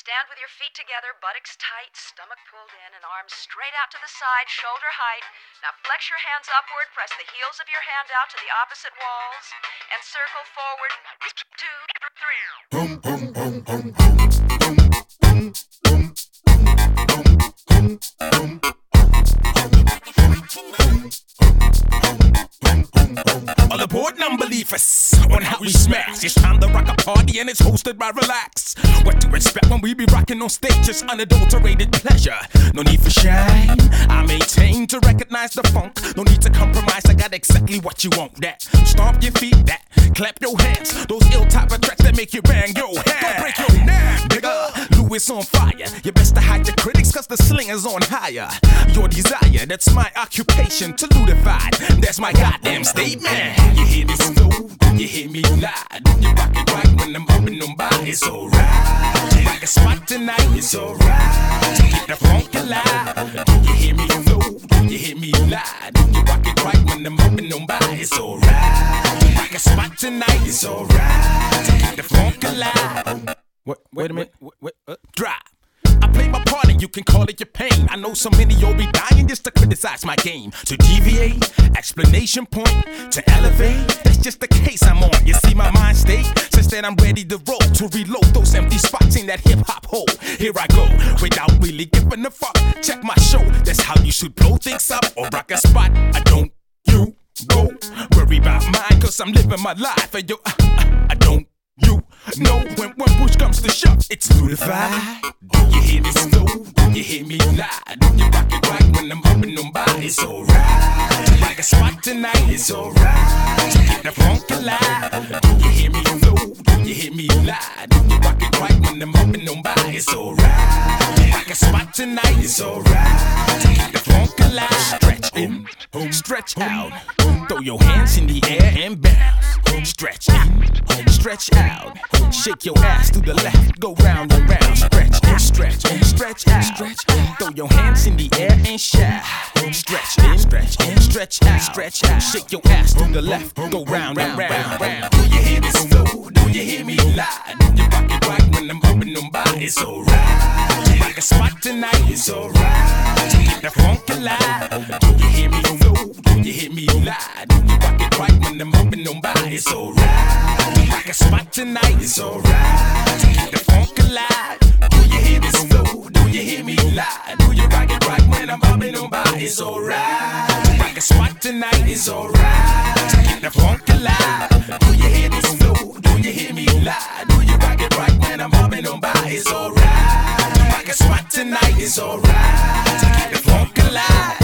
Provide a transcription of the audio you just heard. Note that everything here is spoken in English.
Stand with your feet together, buttocks tight, stomach pulled in, and arms straight out to the side, shoulder height. Now flex your hands upward, press the heels of your hand out to the opposite walls, and circle forward. Two, three. All aboard non-believers on how we smash. It's time to rock a party and it's hosted by Relax. What to expect when we be rocking on stages? Unadulterated pleasure. No need for shame. I maintain to recognize the funk. No need to compromise. I got exactly what you want. That stomp your feet. That clap your hands. Those ill type of tracks that make you bang your hands. Don't break your neck, nigga. Louis on fire. You best to hide your critics cause the slinger's on higher. Your desire, that's my occupation to ludify. That's my goddamn statement. You hear slow, you hear me loud. You rock it right when I'm and on by. It's alright. Rock a spot tonight. It's alright. To Keep the funk alive. Do you hear me slow? Do you hear me loud? You rock it right when I'm and on by. It's alright. Rock a spot tonight. It's alright. To Keep the funk alive. Wait, wait a minute. Wait, wait, uh, you can call it your pain. I know so many you'll be dying just to criticize my game. To deviate, explanation point, to elevate. That's just the case I'm on. You see my mind state? Since then I'm ready to roll to reload those empty spots in that hip hop hole. Here I go, without really giving a fuck. Check my show, that's how you should blow things up or rock a spot. I don't, you go worry about mine, cause I'm living my life. And yo, uh, uh, I don't. Know when, when push comes to shove, it's ludified. Do you hear me slow? Do you hear me loud? Do you rock it right when I'm up on by? It's alright. Rock a spot tonight, it's alright. Keep the funk alive. Do you hear me slow? Do you hear me loud? Do you rock it right when I'm up on by? It's alright. Rock a spot tonight, it's alright. Keep the funk alive. Stretch in, stretch out. Throw your hands in the air and bounce. Stretch in, stretch out. Shake your ass to the left, go round and round. Stretch in, stretch, stretch out. Stretch Throw your hands in the air and shout. Stretch in, stretch in, stretch out. Stretch out. Shake your ass to the left, go round and round. round. Do you hear me slow? Do you hear me loud? Do you rock it right when I'm up on by? It's alright. You rock a spot tonight. It's alright. The funk alive. Do you hear me slow? Do you hear me loud? Do you rock it right when I'm and on by? It's alright. Rock a spot tonight. It's alright. Keep the funk alive. Do you hear me slow? Do you hear me loud? Do you rock it right when I'm and on by? It's alright. Rock a spot tonight. It's alright. Keep the funk alive. Do you hear me slow? Do you hear me loud? Do you rock it right when I'm and on by? It's alright. Rock a spot tonight. It's alright can lie.